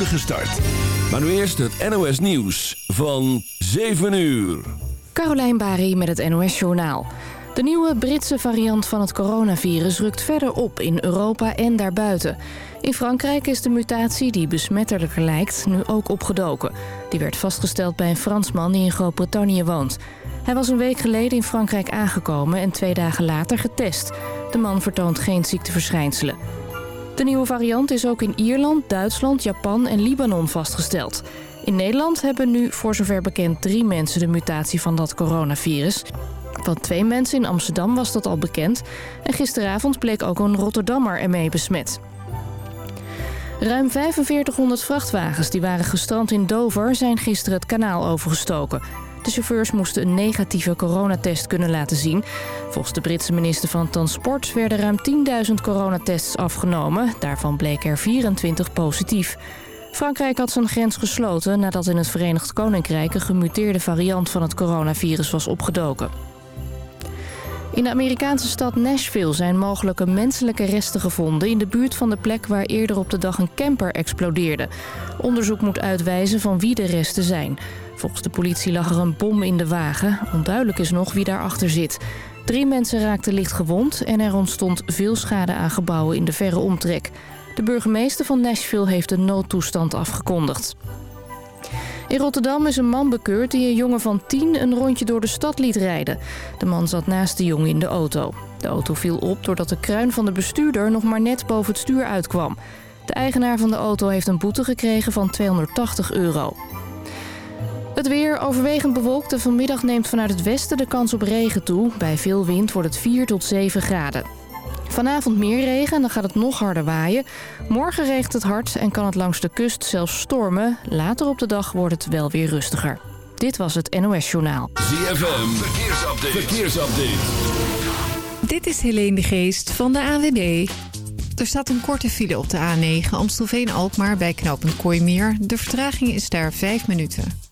start. Maar nu eerst het NOS Nieuws van 7 uur. Carolijn Bari met het NOS Journaal. De nieuwe Britse variant van het coronavirus rukt verder op in Europa en daarbuiten. In Frankrijk is de mutatie die besmettelijker lijkt nu ook opgedoken. Die werd vastgesteld bij een Fransman die in Groot-Brittannië woont. Hij was een week geleden in Frankrijk aangekomen en twee dagen later getest. De man vertoont geen ziekteverschijnselen. De nieuwe variant is ook in Ierland, Duitsland, Japan en Libanon vastgesteld. In Nederland hebben nu voor zover bekend drie mensen de mutatie van dat coronavirus. Van twee mensen in Amsterdam was dat al bekend. En gisteravond bleek ook een Rotterdammer ermee besmet. Ruim 4500 vrachtwagens die waren gestrand in Dover zijn gisteren het kanaal overgestoken. De chauffeurs moesten een negatieve coronatest kunnen laten zien. Volgens de Britse minister van Transport werden ruim 10.000 coronatests afgenomen. Daarvan bleken er 24 positief. Frankrijk had zijn grens gesloten nadat in het Verenigd Koninkrijk... een gemuteerde variant van het coronavirus was opgedoken. In de Amerikaanse stad Nashville zijn mogelijke menselijke resten gevonden... in de buurt van de plek waar eerder op de dag een camper explodeerde. Onderzoek moet uitwijzen van wie de resten zijn. Volgens de politie lag er een bom in de wagen. Onduidelijk is nog wie daarachter zit. Drie mensen raakten licht gewond en er ontstond veel schade aan gebouwen in de verre omtrek. De burgemeester van Nashville heeft een noodtoestand afgekondigd. In Rotterdam is een man bekeurd die een jongen van 10 een rondje door de stad liet rijden. De man zat naast de jongen in de auto. De auto viel op doordat de kruin van de bestuurder nog maar net boven het stuur uitkwam. De eigenaar van de auto heeft een boete gekregen van 280 euro. Het weer overwegend bewolkt en vanmiddag neemt vanuit het westen de kans op regen toe. Bij veel wind wordt het 4 tot 7 graden. Vanavond meer regen en dan gaat het nog harder waaien. Morgen regent het hard en kan het langs de kust zelfs stormen. Later op de dag wordt het wel weer rustiger. Dit was het NOS Journaal. ZFM, verkeersupdate. verkeersupdate. Dit is Helene de Geest van de AWB. Er staat een korte file op de A9 Amstelveen-Alkmaar bij knooppunt Kooimeer. De vertraging is daar 5 minuten.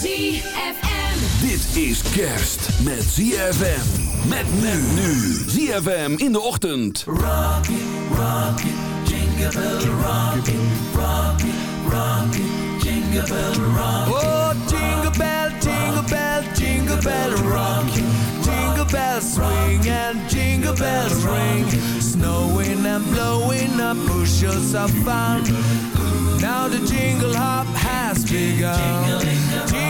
ZFM. Dit is kerst met ZFM. Met men nu. ZFM in de ochtend. Oh, jingle bell, jingle bell, jingle bell rock. Jingle bells swing and jingle bells ring. Snowing and blowing up bushels of fun. Now the jingle hop has begun. Jingle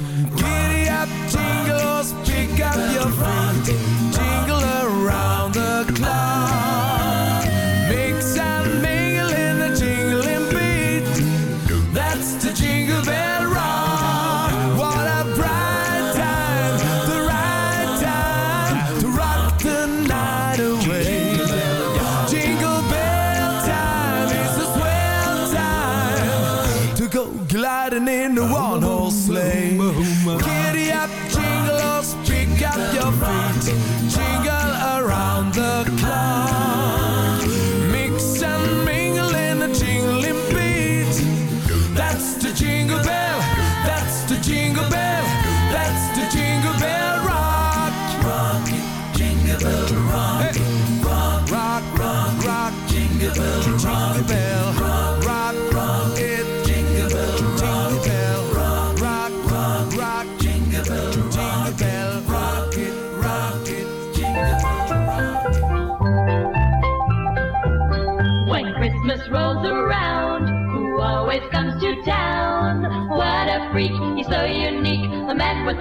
vragen.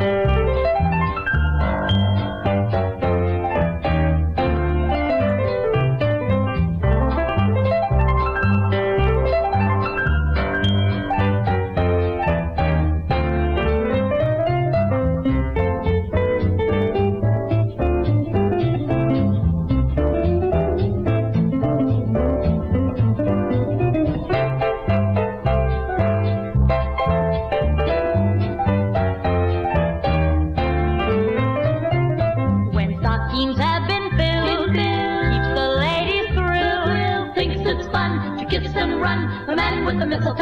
When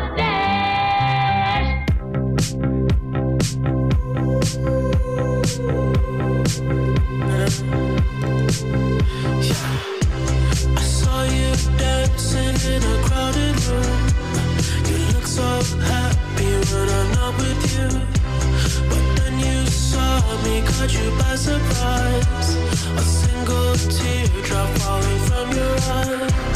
mustache. I saw you dancing in a crowded room. You look so happy when I'm not with you. But then you saw me, caught you by surprise. A single teardrop falling from your eye.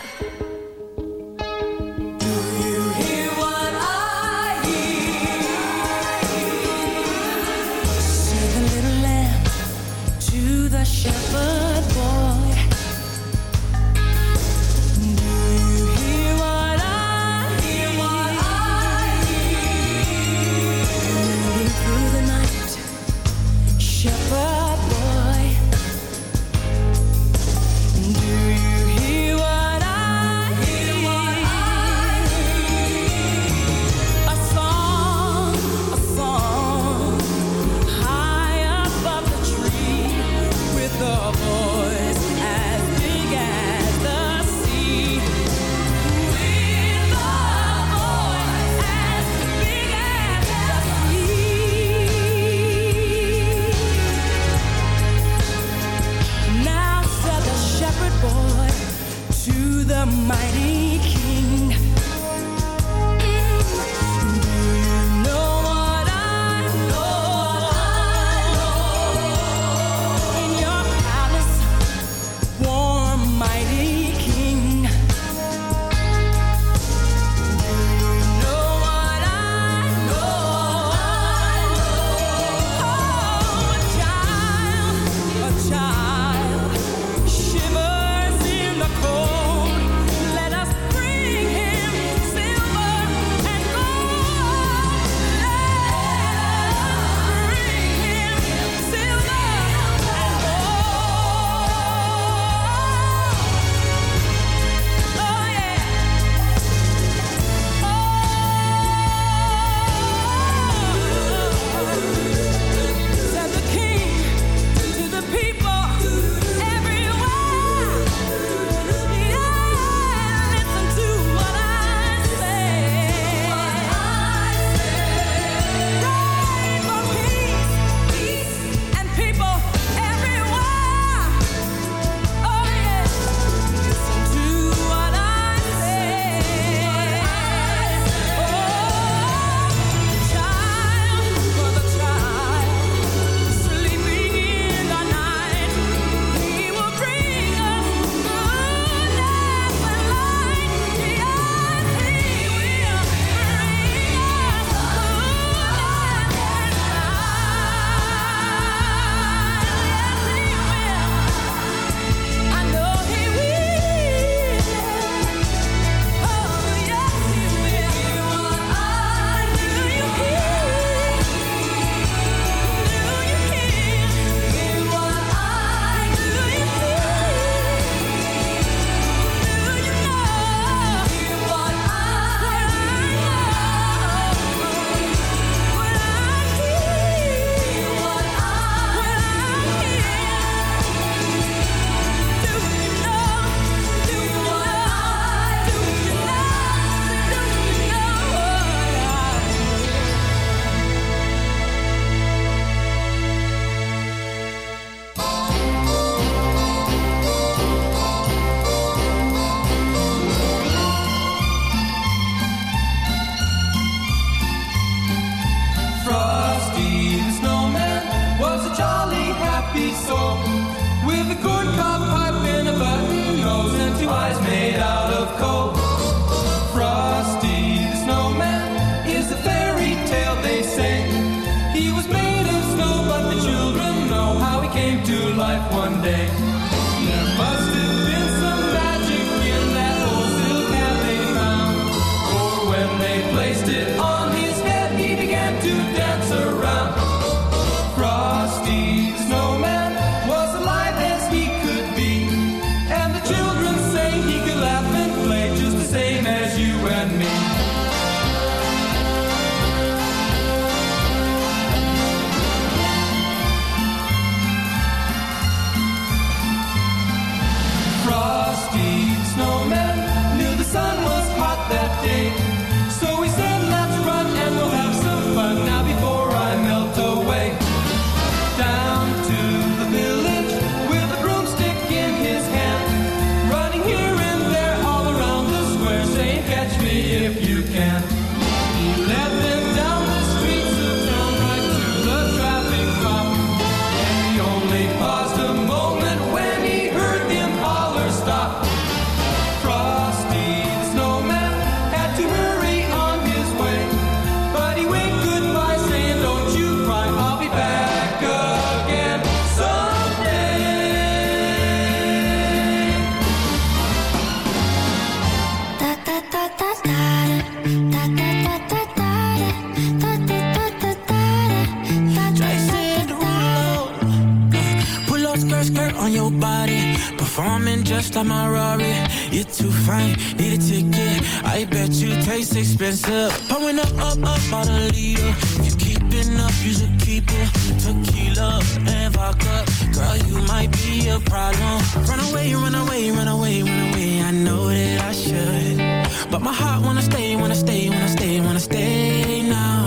Just like my Rari. You're too fine, need a ticket. I bet you taste expensive. Pouring up, up, up on a leader. If you keeping up, you should keep it. Tequila and vodka. Girl, you might be a problem. Run away, run away, run away, run away. I know that I should. But my heart wanna stay, wanna stay, wanna stay, wanna stay now.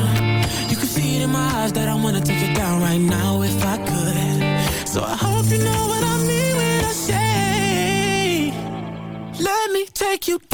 You can see it in my eyes that I wanna take it down right now if I could. So I hope you know what Take you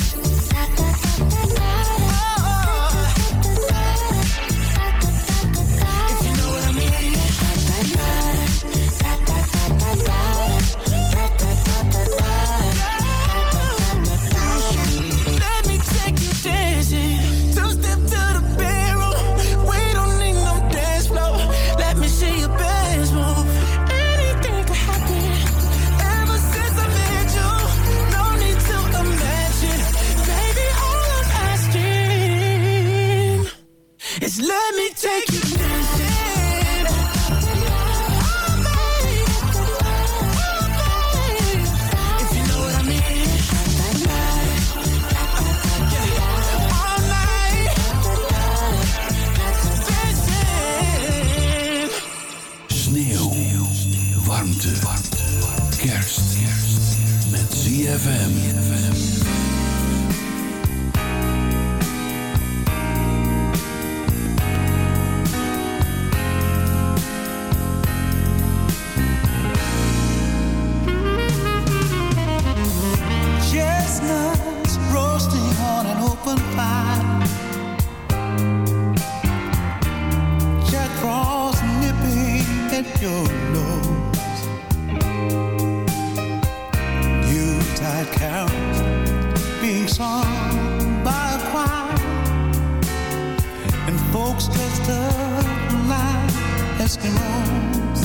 Eskimos.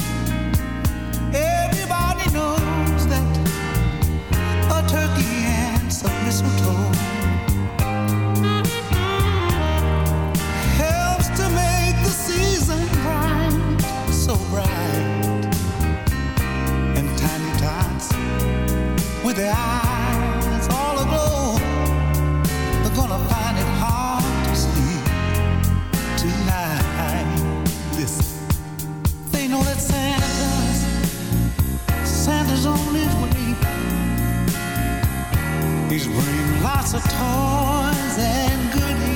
Everybody knows that a turkey and some mistletoe helps to make the season bright, so bright. And tiny tots with their eyes. lots of toys and goodies.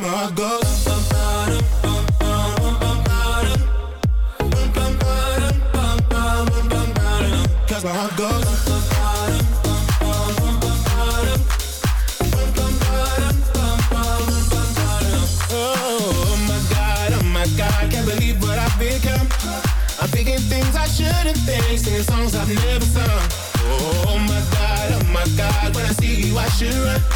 Bum, ba-dum, bum, bum, bum, bum. Oh my god, oh my god, can't believe what I've become. I'm thinking things I shouldn't think, singing songs I've never sung. Oh my god, oh my god, when I see you I should run.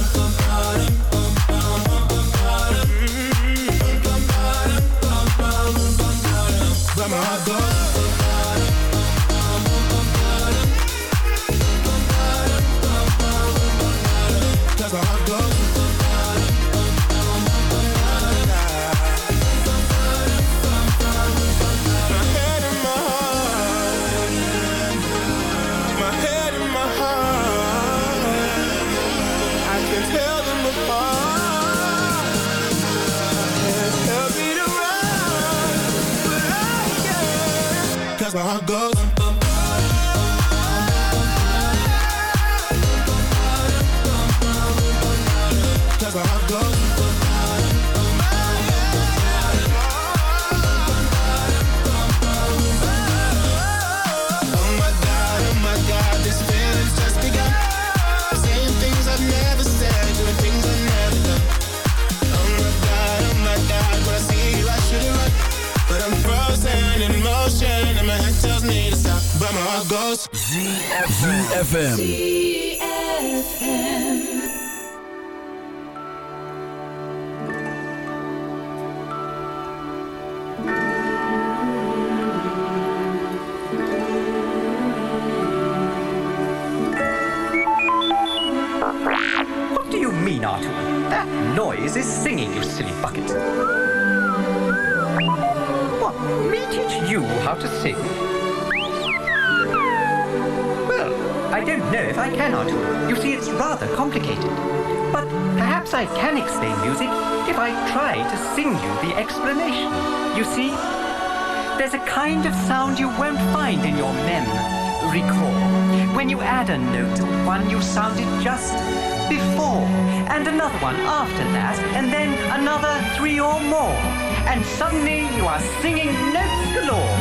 ZFM. What do you mean, Artoo? That noise is singing, you silly bucket. What? Me teach you how to sing? I don't know if I can, Artoo. You see, it's rather complicated. But perhaps I can explain music if I try to sing you the explanation. You see, there's a kind of sound you won't find in your mem. Recall, when you add a note to one you sounded just before, and another one after that, and then another three or more, and suddenly you are singing notes galore.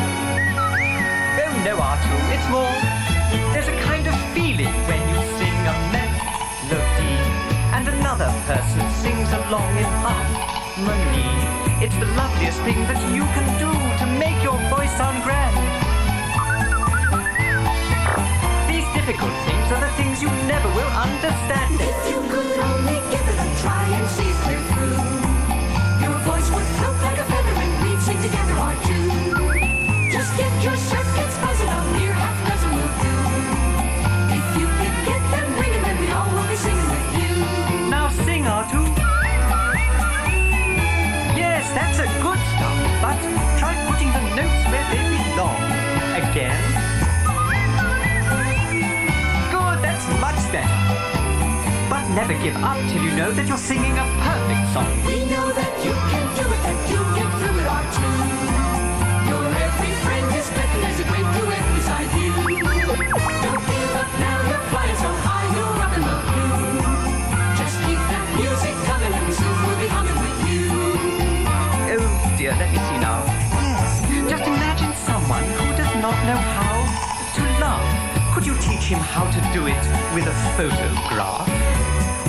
Oh no, Artoo, it's more. There's a kind feeling when you sing a melody, and another person sings along in harmony. It's the loveliest thing that you can do to make your voice sound grand. These difficult things are the things you never will understand. If you could only give it a try and see through, never give up till you know that you're singing a perfect song. We know that you can do it, and you get through it. Your every friend is better, there's a great duet beside you. Don't give up now, you're flying so high, you're rocking the blue. Just keep that music coming, and soon we'll be humming with you. Oh dear, let me see now. Yes, just imagine someone who does not know how to love. Could you teach him how to do it with a photograph?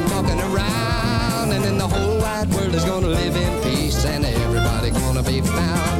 I'm talking around. And then the whole wide world is gonna live in peace and everybody gonna be found.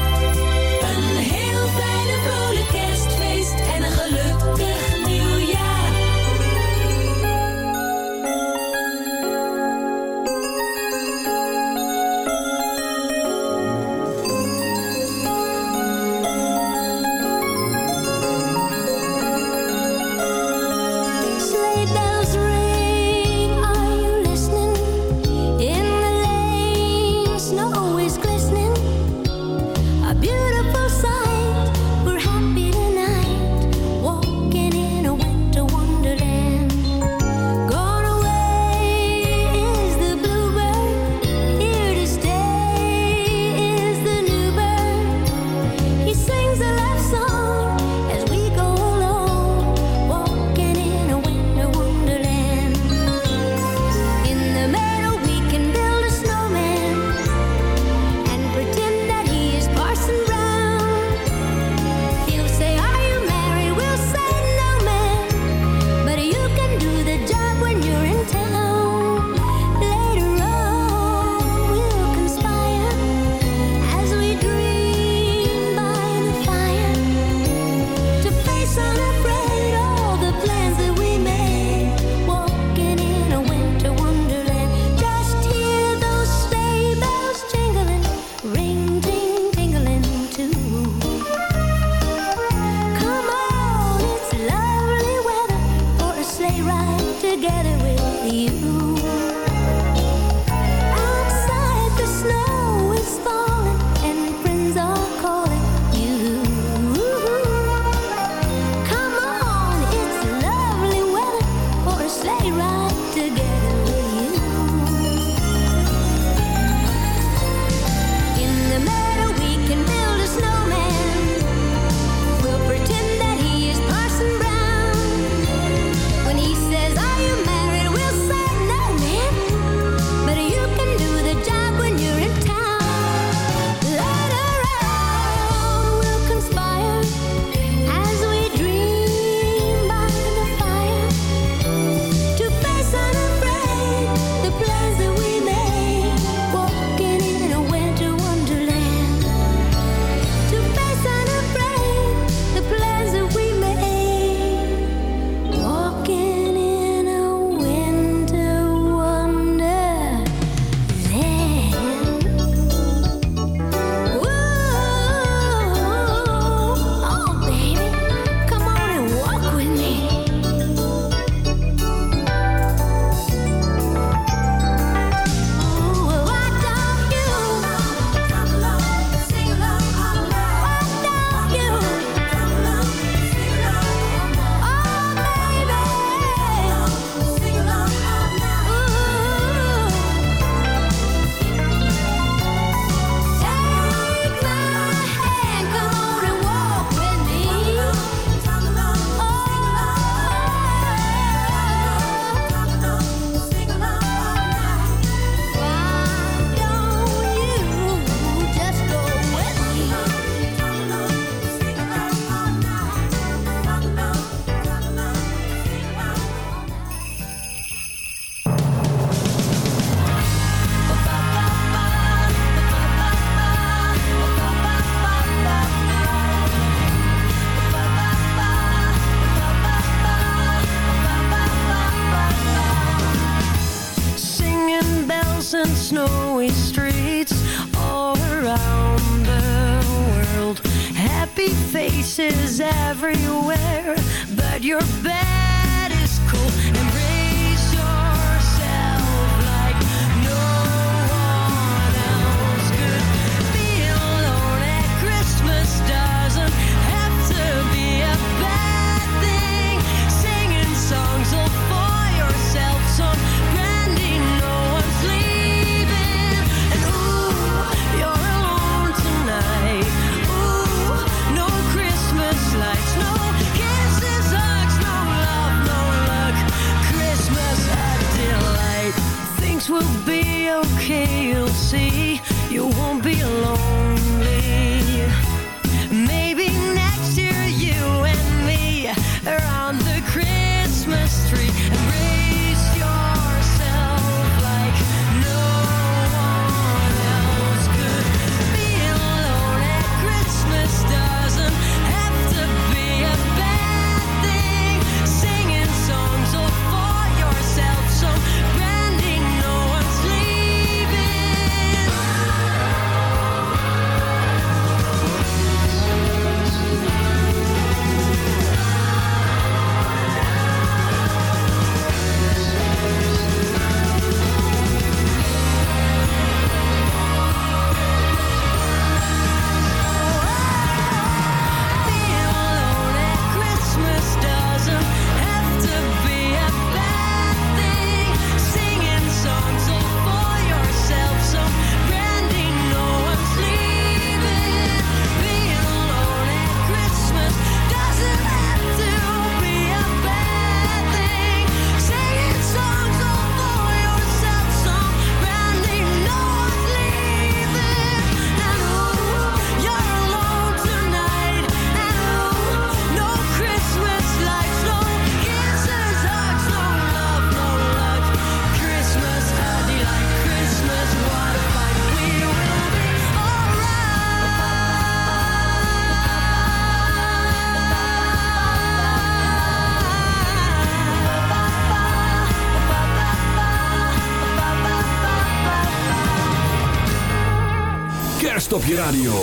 Op je radio.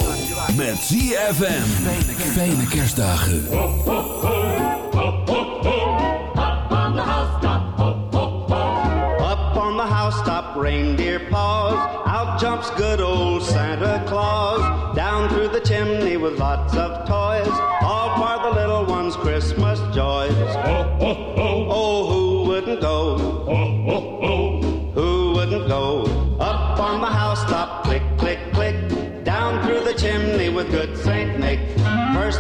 Met ZFM. Fijne kerstdagen. Hop, hop, hop. Up on the housetop. Hop, hop, hop. Up on the housetop, reindeer paws. Out jumps good old Santa Claus.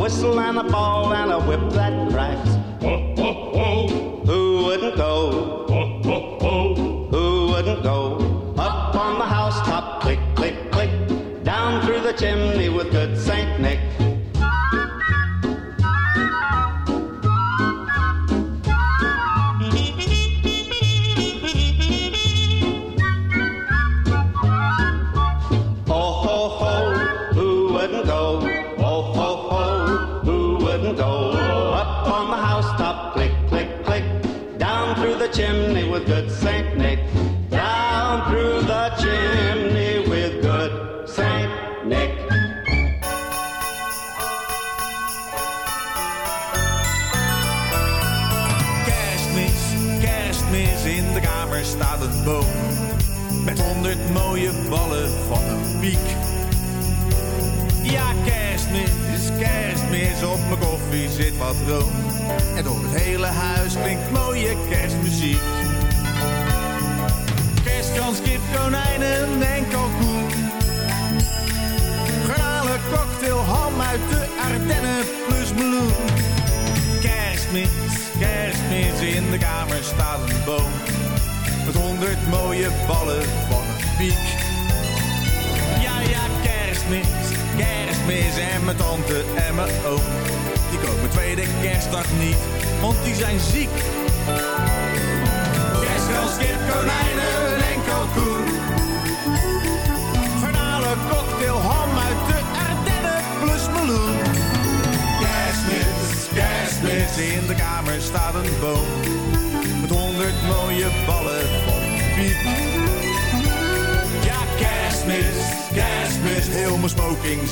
whistle and a ball and a whip that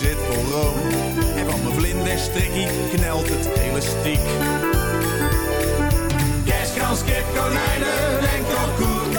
En van mijn vlinderstrikkie knelt het elastiek. Kerstkrans, kip, konijnen en kalkoen.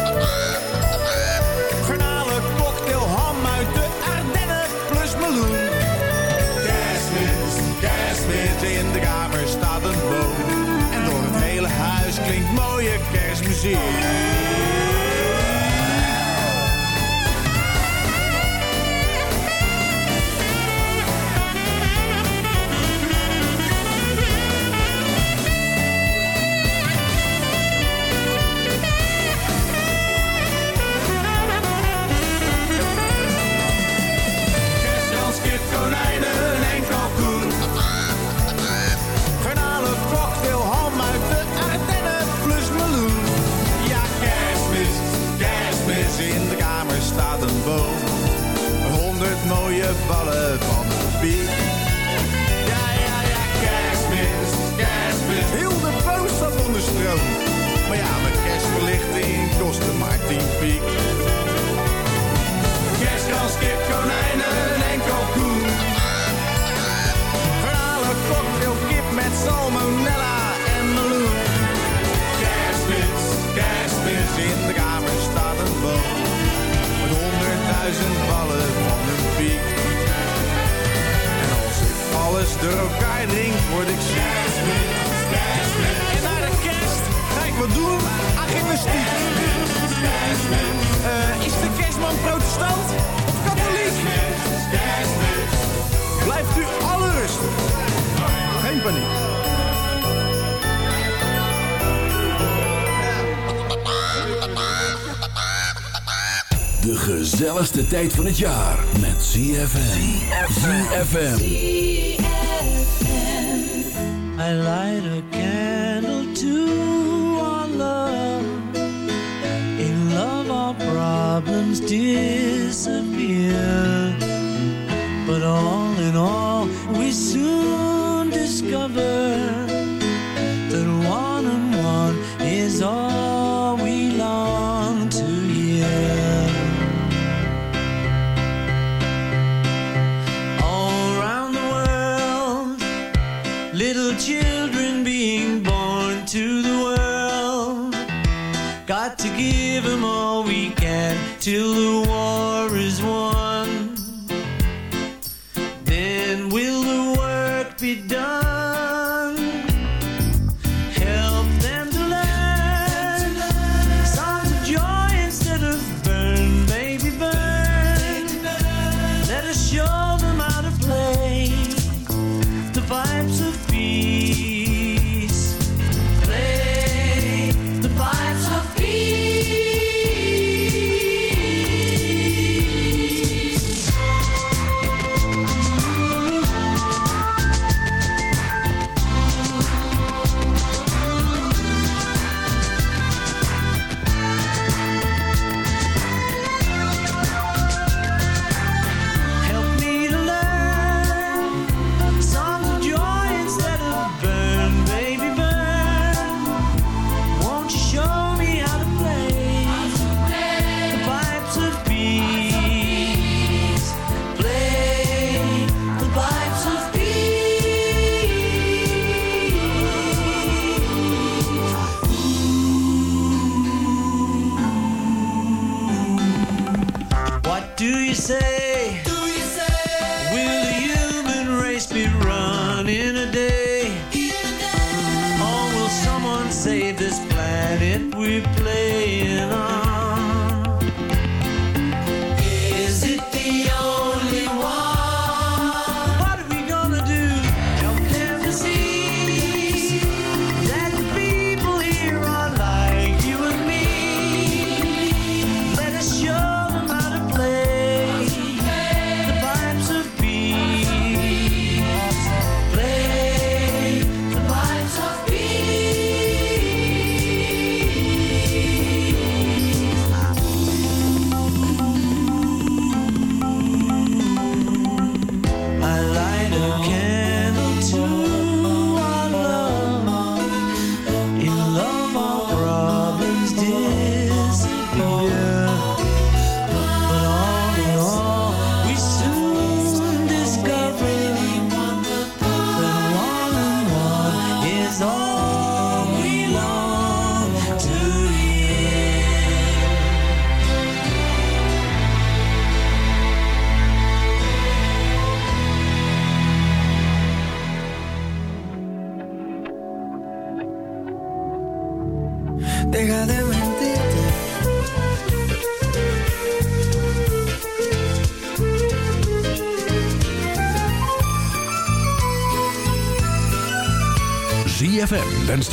alles door elkaar drinkt, word ik ziek. En naar de kerst ga ik wat doen aan gymnastiek. Uh, eh, is de kerstman protestant of katholiek? Blijft u alle rustig. Geen paniek. De gezelligste tijd van het jaar met ZFM. ZFM. I light a candle to our love. In love our problems disappear. But all in all we soon discover... till